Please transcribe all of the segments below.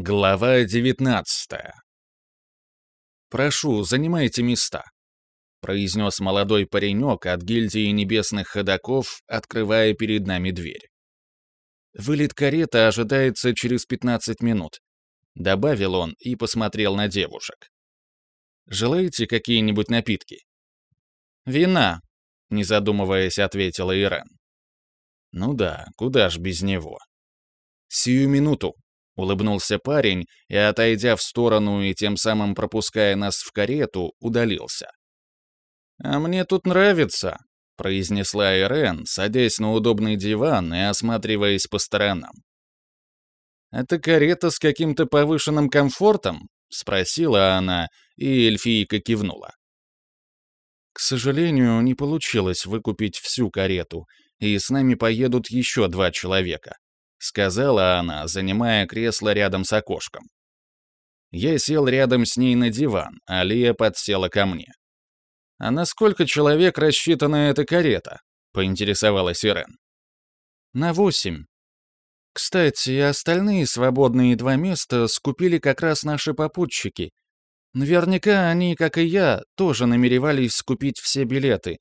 Глава 19 «Прошу, занимайте места», — произнес молодой паренек от гильдии небесных ходаков, открывая перед нами дверь. «Вылет карета ожидается через 15 минут», — добавил он и посмотрел на девушек. «Желаете какие-нибудь напитки?» «Вина», — не задумываясь, ответила Ирен. «Ну да, куда ж без него?» «Сию минуту», Улыбнулся парень и, отойдя в сторону и тем самым пропуская нас в карету, удалился. «А мне тут нравится», — произнесла Ирен, садясь на удобный диван и осматриваясь по сторонам. «Это карета с каким-то повышенным комфортом?» — спросила она, и эльфийка кивнула. «К сожалению, не получилось выкупить всю карету, и с нами поедут еще два человека», — сказала она, занимая кресло рядом с окошком. Я сел рядом с ней на диван, а Лия подсела ко мне. «А на сколько человек рассчитана эта карета?» — поинтересовалась Ирен. «На восемь. Кстати, остальные свободные два места скупили как раз наши попутчики. Наверняка они, как и я, тоже намеревались скупить все билеты.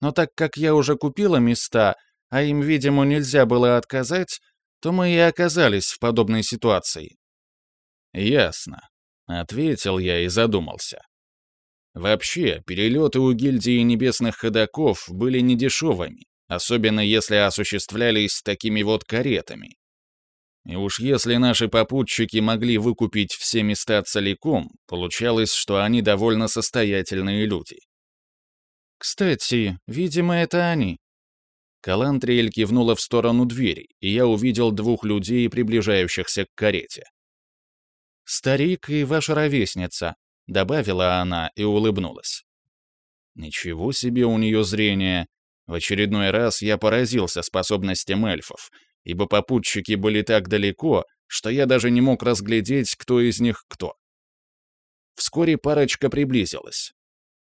Но так как я уже купила места, а им, видимо, нельзя было отказать, то мы и оказались в подобной ситуации. «Ясно», — ответил я и задумался. Вообще, перелеты у гильдии небесных ходаков были недешевыми, особенно если осуществлялись такими вот каретами. И уж если наши попутчики могли выкупить все места целиком, получалось, что они довольно состоятельные люди. «Кстати, видимо, это они», Калантриэль кивнула в сторону двери, и я увидел двух людей, приближающихся к карете. «Старик и ваша ровесница», — добавила она и улыбнулась. Ничего себе у нее зрение. В очередной раз я поразился способностям эльфов, ибо попутчики были так далеко, что я даже не мог разглядеть, кто из них кто. Вскоре парочка приблизилась.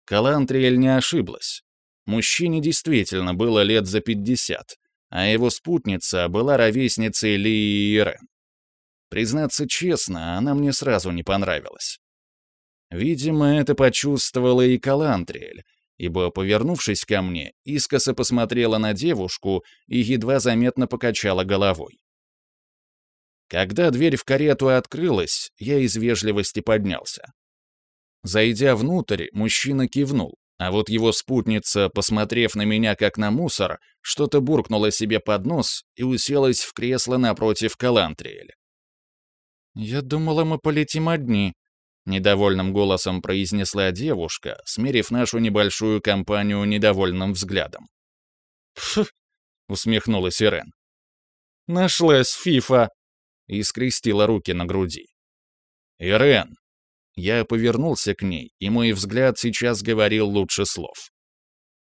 Калантриэль не ошиблась. Мужчине действительно было лет за 50, а его спутница была ровесницей Лии Ирен. Признаться честно, она мне сразу не понравилась. Видимо, это почувствовала и Калантриэль, ибо, повернувшись ко мне, искоса посмотрела на девушку и едва заметно покачала головой. Когда дверь в карету открылась, я из вежливости поднялся. Зайдя внутрь, мужчина кивнул, а вот его спутница, посмотрев на меня как на мусор, что-то буркнула себе под нос и уселась в кресло напротив Калантриэля. «Я думала, мы полетим одни», — недовольным голосом произнесла девушка, смерив нашу небольшую компанию недовольным взглядом. «Пф!» — усмехнулась Ирен. «Нашлась фифа!» — и скрестила руки на груди. «Ирен, я повернулся к ней, и мой взгляд сейчас говорил лучше слов.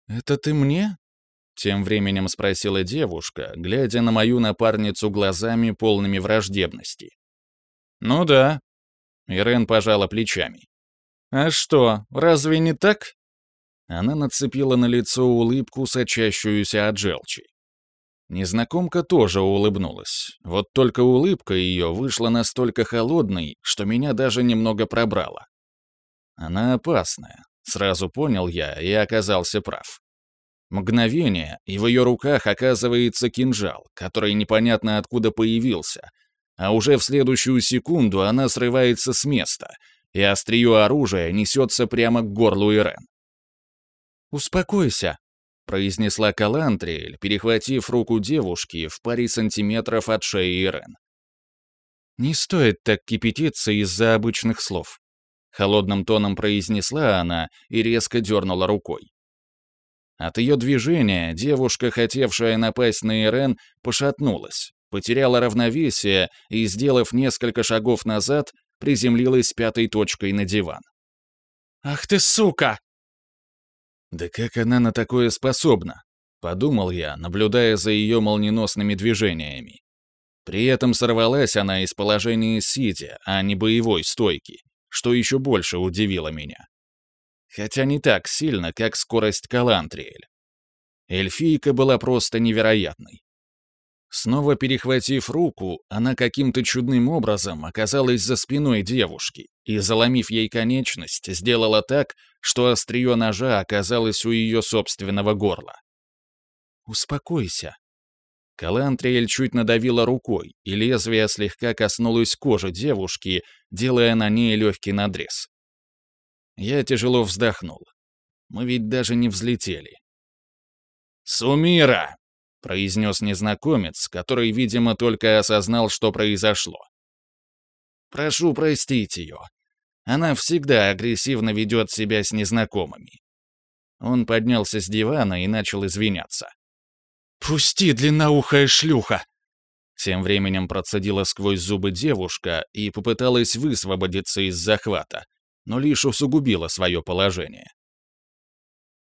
«Это ты мне?» — тем временем спросила девушка, глядя на мою напарницу глазами, полными враждебности. «Ну да». Ирен пожала плечами. «А что, разве не так?» Она нацепила на лицо улыбку, сочащуюся от желчи. Незнакомка тоже улыбнулась. Вот только улыбка ее вышла настолько холодной, что меня даже немного пробрала. Она опасная, сразу понял я и оказался прав. Мгновение, и в ее руках оказывается кинжал, который непонятно откуда появился, а уже в следующую секунду она срывается с места, и острие оружия несется прямо к горлу Ирен. «Успокойся», произнесла Калантриэль, перехватив руку девушки в паре сантиметров от шеи Ирен. «Не стоит так кипятиться из-за обычных слов», — холодным тоном произнесла она и резко дернула рукой. От ее движения девушка, хотевшая напасть на Ирен, пошатнулась, потеряла равновесие и, сделав несколько шагов назад, приземлилась пятой точкой на диван. «Ах ты сука!» «Да как она на такое способна?» — подумал я, наблюдая за ее молниеносными движениями. При этом сорвалась она из положения сидя, а не боевой стойки, что еще больше удивило меня. Хотя не так сильно, как скорость Калантриэль. Эльфийка была просто невероятной. Снова перехватив руку, она каким-то чудным образом оказалась за спиной девушки и, заломив ей конечность, сделала так, что острие ножа оказалось у ее собственного горла. «Успокойся». Калантриэль чуть надавила рукой, и лезвие слегка коснулось кожи девушки, делая на ней легкий надрез. Я тяжело вздохнул. Мы ведь даже не взлетели. «Сумира!» — произнес незнакомец, который, видимо, только осознал, что произошло. «Прошу простить ее. Она всегда агрессивно ведет себя с незнакомыми». Он поднялся с дивана и начал извиняться. «Пусти, длинноухая шлюха!» Тем временем процедила сквозь зубы девушка и попыталась высвободиться из захвата, но лишь усугубила свое положение.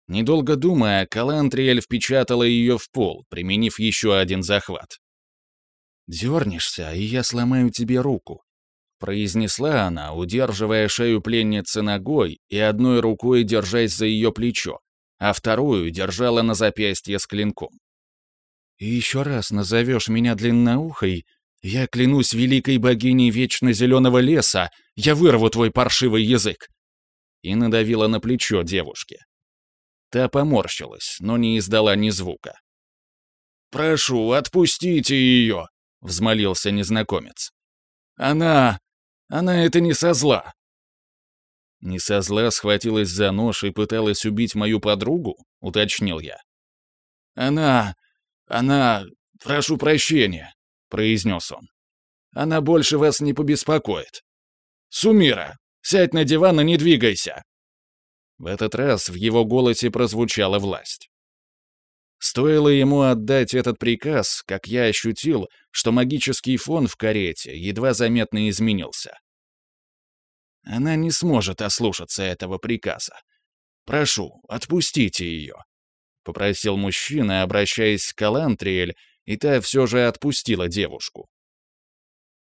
Недолго думая, Калантриэль впечатала ее в пол, применив еще один захват. «Дернешься, и я сломаю тебе руку», — произнесла она, удерживая шею пленницы ногой и одной рукой держась за ее плечо, а вторую держала на запястье с клинком. «И еще раз назовешь меня длинноухой, я клянусь великой богиней вечно зеленого леса, я вырву твой паршивый язык!» И надавила на плечо девушке. Та поморщилась, но не издала ни звука. «Прошу, отпустите ее!» — взмолился незнакомец. «Она... она это не со зла!» «Не со зла схватилась за нож и пыталась убить мою подругу?» — уточнил я. «Она... она... прошу прощения», — произнес он. «Она больше вас не побеспокоит. Сумира, сядь на диван и не двигайся!» В этот раз в его голосе прозвучала власть. Стоило ему отдать этот приказ, как я ощутил, что магический фон в карете едва заметно изменился. Она не сможет ослушаться этого приказа. Прошу, отпустите ее. Попросил мужчина, обращаясь к Калантриэль, и та все же отпустила девушку.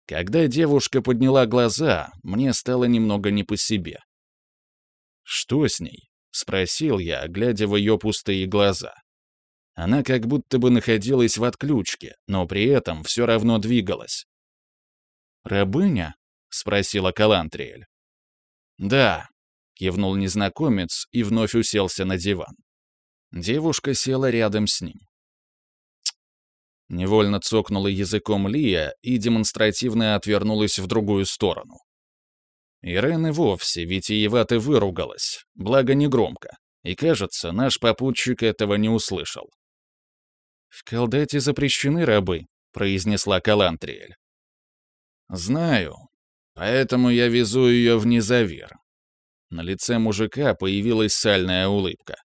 Когда девушка подняла глаза, мне стало немного не по себе. «Что с ней?» — спросил я, глядя в ее пустые глаза. Она как будто бы находилась в отключке, но при этом все равно двигалась. «Рабыня?» — спросила Калантриэль. «Да», — кивнул незнакомец и вновь уселся на диван. Девушка села рядом с ним. Невольно цокнула языком Лия и демонстративно отвернулась в другую сторону. Ирен и вовсе витиевато выругалась, благо не громко, и, кажется, наш попутчик этого не услышал. «В Калдете запрещены рабы», — произнесла Калантриэль. «Знаю, поэтому я везу ее в Низавир». На лице мужика появилась сальная улыбка.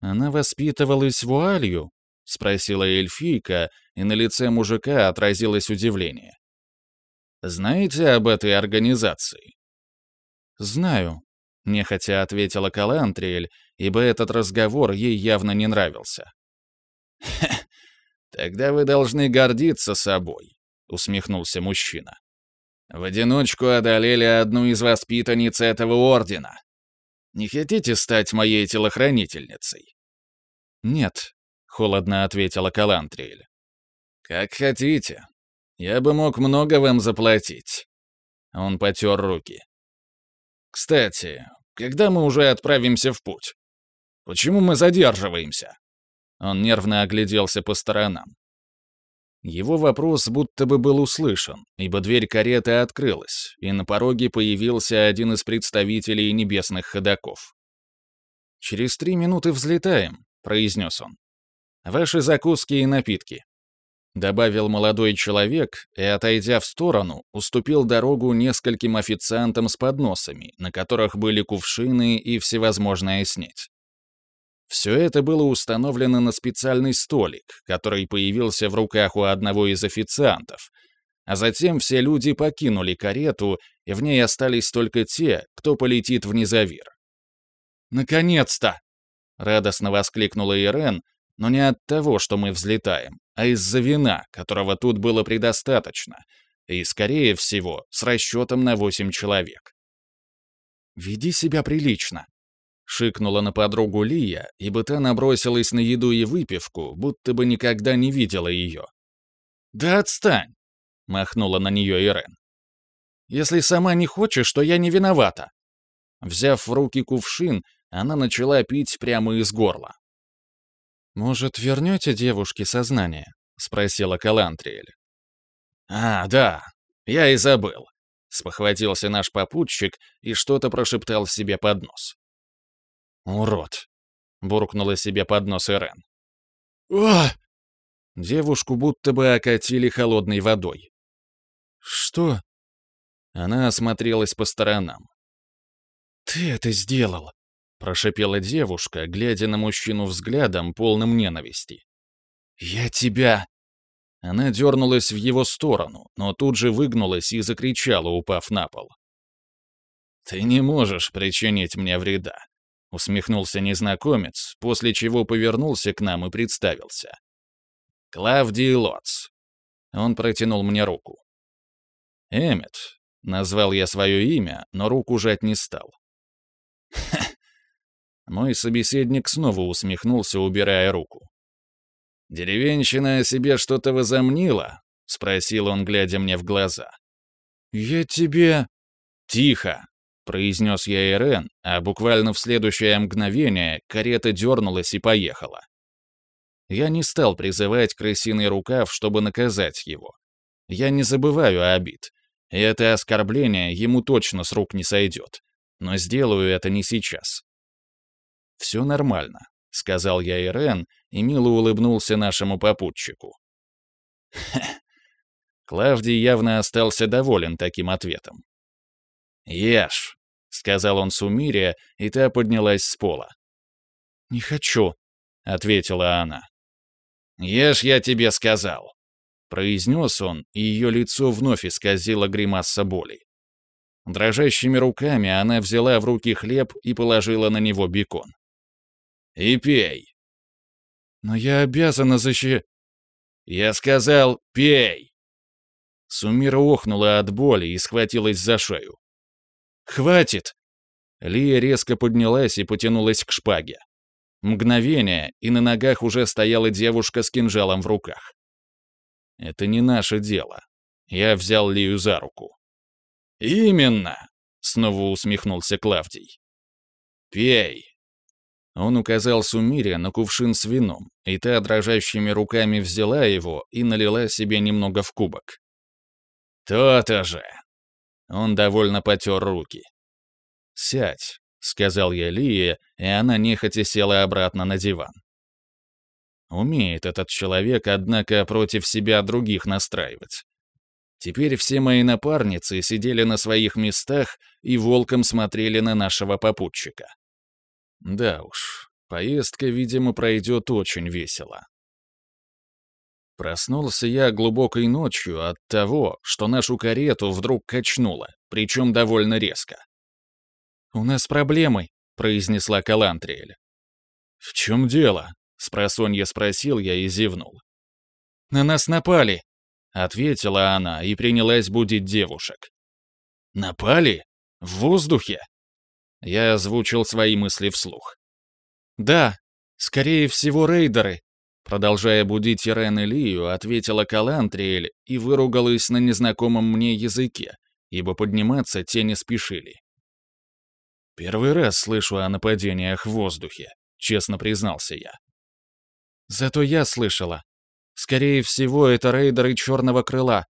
«Она воспитывалась вуалью?» — спросила эльфийка, и на лице мужика отразилось удивление. Знаете об этой организации?» «Знаю», — нехотя ответила Калантриэль, ибо этот разговор ей явно не нравился. «Хе, тогда вы должны гордиться собой», — усмехнулся мужчина. «В одиночку одолели одну из воспитанниц этого ордена. Не хотите стать моей телохранительницей?» «Нет», — холодно ответила Калантриэль. «Как хотите. Я бы мог много вам заплатить». Он потер руки. «Кстати, когда мы уже отправимся в путь? Почему мы задерживаемся?» Он нервно огляделся по сторонам. Его вопрос будто бы был услышан, ибо дверь кареты открылась, и на пороге появился один из представителей небесных ходаков. «Через три минуты взлетаем», — произнес он. «Ваши закуски и напитки. Добавил молодой человек и, отойдя в сторону, уступил дорогу нескольким официантам с подносами, на которых были кувшины и всевозможная снеть. Все это было установлено на специальный столик, который появился в руках у одного из официантов, а затем все люди покинули карету, и в ней остались только те, кто полетит в Низавир. «Наконец-то!» — радостно воскликнула Ирен, но не от того, что мы взлетаем, а из-за вина, которого тут было предостаточно, и, скорее всего, с расчетом на восемь человек. «Веди себя прилично. Шикнула на подругу Лия, ибо та набросилась на еду и выпивку, будто бы никогда не видела ее. «Да отстань!» — махнула на нее Ирен. «Если сама не хочешь, то я не виновата». Взяв в руки кувшин, она начала пить прямо из горла. «Может, вернете девушке сознание?» — спросила Калантриэль. «А, да, я и забыл», — спохватился наш попутчик и что-то прошептал себе под нос. «Урод!» — буркнула себе под нос Ирен. «О!» Девушку будто бы окатили холодной водой. «Что?» Она осмотрелась по сторонам. «Ты это сделал!» — прошипела девушка, глядя на мужчину взглядом, полным ненависти. «Я тебя...» Она дернулась в его сторону, но тут же выгнулась и закричала, упав на пол. «Ты не можешь причинить мне вреда. Усмехнулся незнакомец, после чего повернулся к нам и представился. «Клавдий Лоц». Он протянул мне руку. «Эммет», — назвал я свое имя, но руку жать не стал. «Ха!» Мой собеседник снова усмехнулся, убирая руку. «Деревенщина о себе что-то возомнила?» — спросил он, глядя мне в глаза. «Я тебе...» «Тихо!» Произнес я Ирен, а буквально в следующее мгновение карета дернулась и поехала. Я не стал призывать крысиный рукав, чтобы наказать его. Я не забываю обид, и это оскорбление ему точно с рук не сойдет. Но сделаю это не сейчас. «Все нормально», — сказал я Ирен и мило улыбнулся нашему попутчику. Клавдий явно остался доволен таким ответом. «Ешь», — сказал он Сумире, и та поднялась с пола. «Не хочу», — ответила она. «Ешь, я тебе сказал», — произнес он, и ее лицо вновь исказило гримаса боли. Дрожащими руками она взяла в руки хлеб и положила на него бекон. «И пей». «Но я обязана защи...» «Я сказал, пей!» Сумира охнула от боли и схватилась за шею. «Хватит!» Лия резко поднялась и потянулась к шпаге. Мгновение, и на ногах уже стояла девушка с кинжалом в руках. «Это не наше дело». Я взял Лию за руку. «Именно!» — снова усмехнулся Клавдий. «Пей!» Он указал Сумире на кувшин с вином, и та дрожащими руками взяла его и налила себе немного в кубок. «То-то же!» Он довольно потер руки. «Сядь», — сказал я Лие, и она нехотя села обратно на диван. Умеет этот человек, однако, против себя других настраивать. Теперь все мои напарницы сидели на своих местах и волком смотрели на нашего попутчика. Да уж, поездка, видимо, пройдет очень весело. Проснулся я глубокой ночью от того, что нашу карету вдруг качнуло, причем довольно резко. «У нас проблемы», — произнесла Калантриэль. «В чем дело?» — спросонья спросил я и зевнул. «На нас напали», — ответила она и принялась будить девушек. «Напали? В воздухе?» Я озвучил свои мысли вслух. «Да, скорее всего, рейдеры», Продолжая будить Ирен и Лию, ответила Калантриэль и выругалась на незнакомом мне языке, ибо подниматься те не спешили. «Первый раз слышу о нападениях в воздухе», — честно признался я. «Зато я слышала. Скорее всего, это рейдеры Черного Крыла.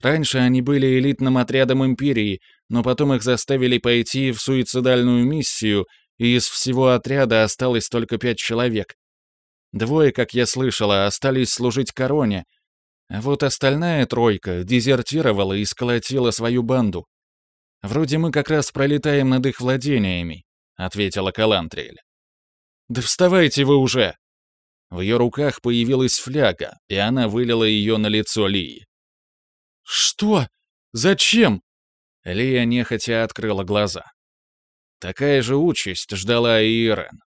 Раньше они были элитным отрядом Империи, но потом их заставили пойти в суицидальную миссию, и из всего отряда осталось только пять человек. Двое, как я слышала, остались служить короне, а вот остальная тройка дезертировала и сколотила свою банду. Вроде мы как раз пролетаем над их владениями, ответила Калантриэль. Да вставайте вы уже! В ее руках появилась фляга, и она вылила ее на лицо Лии. «Что? Зачем?» Лия нехотя открыла глаза. Такая же участь ждала и Ирен.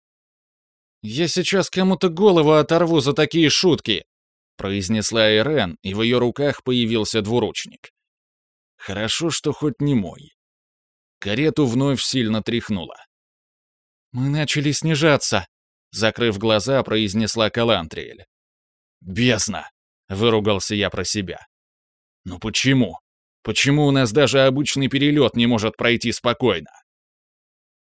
«Я сейчас кому-то голову оторву за такие шутки!» произнесла Ирен, и в ее руках появился двуручник. Хорошо, что хоть не мой. Карету вновь сильно тряхнуло. Мы начали снижаться, закрыв глаза, произнесла Калантриэль. «Бездна!» — выругался я про себя. «Ну почему? Почему у нас даже обычный перелет не может пройти спокойно?»